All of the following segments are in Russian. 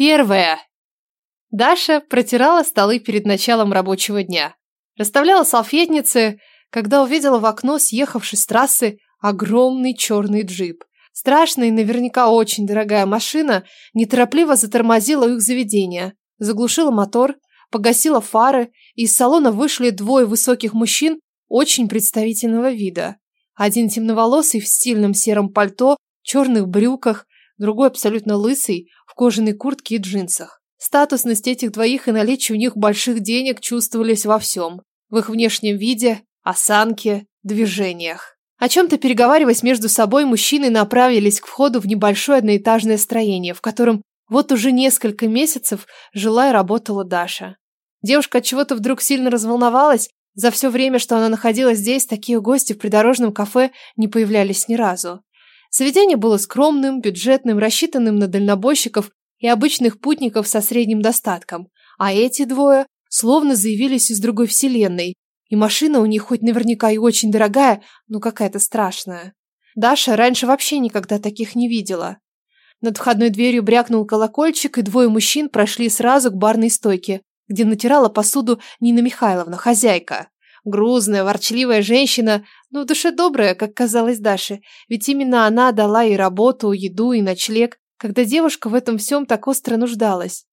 Первое. Даша протирала столы перед началом рабочего дня. Расставляла салфетницы, когда увидела в окно, съехавший с трассы, огромный черный джип. Страшная и наверняка очень дорогая машина неторопливо затормозила их заведение, заглушила мотор, погасила фары, и из салона вышли двое высоких мужчин очень представительного вида. Один темноволосый в стильном сером пальто, черных брюках, другой абсолютно лысый, в кожаной куртке и джинсах. Статусность этих двоих и наличие у них больших денег чувствовались во всем. В их внешнем виде, осанке, движениях. О чем-то переговариваясь между собой, мужчины направились к входу в небольшое одноэтажное строение, в котором вот уже несколько месяцев жила и работала Даша. Девушка от чего-то вдруг сильно разволновалась. За все время, что она находилась здесь, такие гости в придорожном кафе не появлялись ни разу. Заведение было скромным, бюджетным, рассчитанным на дальнобойщиков и обычных путников со средним достатком. А эти двое словно заявились из другой вселенной. И машина у них хоть наверняка и очень дорогая, но какая-то страшная. Даша раньше вообще никогда таких не видела. Над входной дверью брякнул колокольчик, и двое мужчин прошли сразу к барной стойке, где натирала посуду Нина Михайловна, хозяйка. Грузная, ворчливая женщина, но в душе добрая, как казалось Даше, ведь именно она дала ей работу, еду и ночлег, когда девушка в этом всем так остро нуждалась.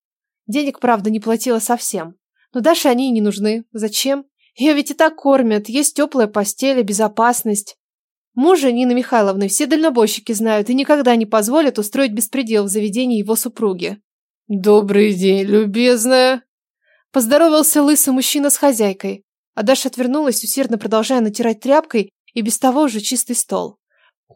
Денег, правда, не платила совсем. Но Даше они и не нужны. Зачем? Ее ведь и так кормят, есть теплая постель и безопасность. Мужа Нины Михайловны все дальнобойщики знают и никогда не позволят устроить беспредел в заведении его супруги. «Добрый день, любезная!» Поздоровался лысый мужчина с хозяйкой, а Даша отвернулась, усердно продолжая натирать тряпкой и без того уже чистый стол.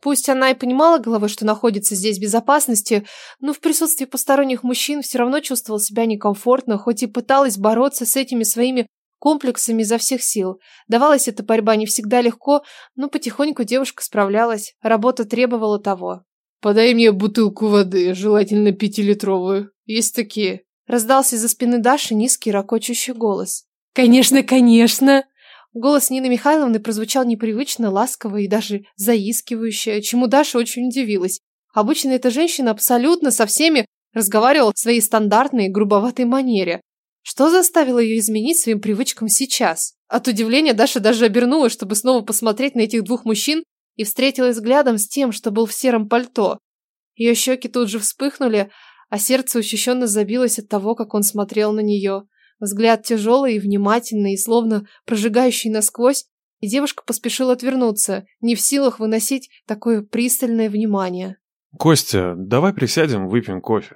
Пусть она и понимала головой, что находится здесь в безопасности, но в присутствии посторонних мужчин все равно чувствовала себя некомфортно, хоть и пыталась бороться с этими своими комплексами изо всех сил. Давалась эта борьба не всегда легко, но потихоньку девушка справлялась, работа требовала того. «Подай мне бутылку воды, желательно пятилитровую. Есть такие?» Раздался из-за спины Даши низкий ракочущий голос. «Конечно, конечно!» Голос Нины Михайловны прозвучал непривычно, ласково и даже заискивающе, чему Даша очень удивилась. Обычно эта женщина абсолютно со всеми разговаривала в своей стандартной грубоватой манере. Что заставило ее изменить своим привычкам сейчас? От удивления Даша даже обернулась, чтобы снова посмотреть на этих двух мужчин и встретилась взглядом с тем, что был в сером пальто. Ее щеки тут же вспыхнули, а сердце учащенно забилось от того, как он смотрел на нее. Взгляд тяжелый и внимательный, и словно прожигающий насквозь, и девушка поспешила отвернуться, не в силах выносить такое пристальное внимание. «Костя, давай присядем, выпьем кофе».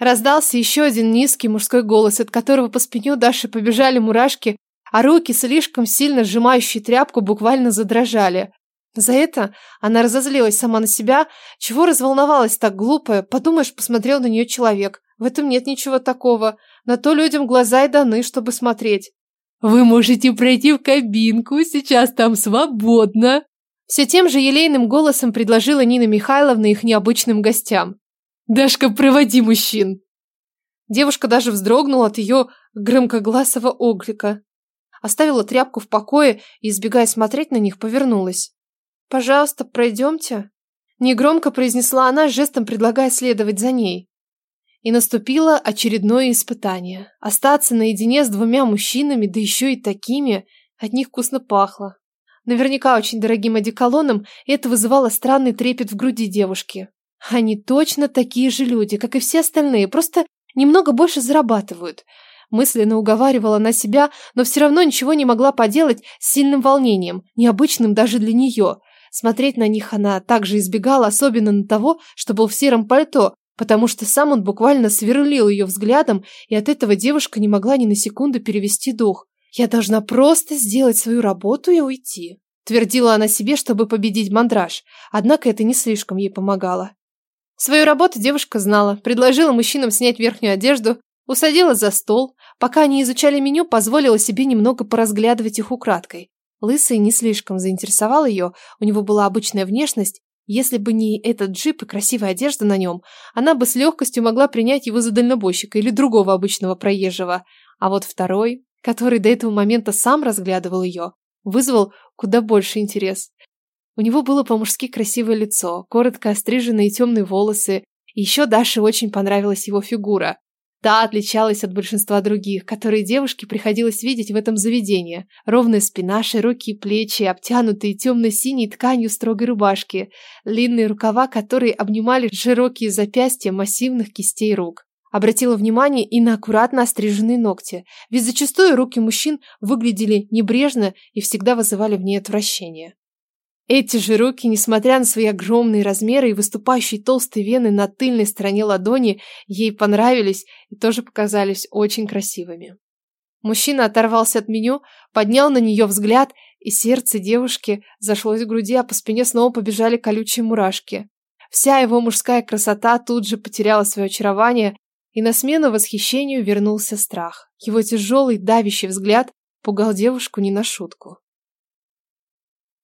Раздался еще один низкий мужской голос, от которого по спине Даши побежали мурашки, а руки, слишком сильно сжимающие тряпку, буквально задрожали. За это она разозлилась сама на себя, чего разволновалась так глупо, подумаешь, посмотрел на нее человек. В этом нет ничего такого, на то людям глаза и даны, чтобы смотреть. «Вы можете пройти в кабинку, сейчас там свободно!» Все тем же елейным голосом предложила Нина Михайловна их необычным гостям. «Дашка, проводи мужчин!» Девушка даже вздрогнула от ее громкогласого оклика. Оставила тряпку в покое и, избегая смотреть на них, повернулась. «Пожалуйста, пройдемте», – негромко произнесла она, жестом предлагая следовать за ней. И наступило очередное испытание. Остаться наедине с двумя мужчинами, да еще и такими, от них вкусно пахло. Наверняка очень дорогим одеколоном, это вызывало странный трепет в груди девушки. Они точно такие же люди, как и все остальные, просто немного больше зарабатывают. Мысленно уговаривала на себя, но все равно ничего не могла поделать с сильным волнением, необычным даже для нее. Смотреть на них она также избегала, особенно на того, что был в сером пальто, потому что сам он буквально сверлил ее взглядом, и от этого девушка не могла ни на секунду перевести дух. «Я должна просто сделать свою работу и уйти», твердила она себе, чтобы победить мандраж, однако это не слишком ей помогало. Свою работу девушка знала, предложила мужчинам снять верхнюю одежду, усадила за стол, пока они изучали меню, позволила себе немного поразглядывать их украдкой. Лысый не слишком заинтересовал ее, у него была обычная внешность, если бы не этот джип и красивая одежда на нем, она бы с легкостью могла принять его за дальнобойщика или другого обычного проезжего. А вот второй, который до этого момента сам разглядывал ее, вызвал куда больше интерес. У него было по-мужски красивое лицо, коротко остриженные темные волосы И еще Даше очень понравилась его фигура. Та отличалась от большинства других, которые девушке приходилось видеть в этом заведении. Ровная спина, широкие плечи, обтянутые темно-синей тканью строгой рубашки, длинные рукава, которые обнимали широкие запястья массивных кистей рук. Обратила внимание и на аккуратно остриженные ногти, ведь зачастую руки мужчин выглядели небрежно и всегда вызывали в ней отвращение. Эти же руки, несмотря на свои огромные размеры и выступающие толстые вены на тыльной стороне ладони, ей понравились и тоже показались очень красивыми. Мужчина оторвался от меню, поднял на нее взгляд, и сердце девушки зашлось в груди, а по спине снова побежали колючие мурашки. Вся его мужская красота тут же потеряла свое очарование, и на смену восхищению вернулся страх. Его тяжелый, давящий взгляд пугал девушку не на шутку.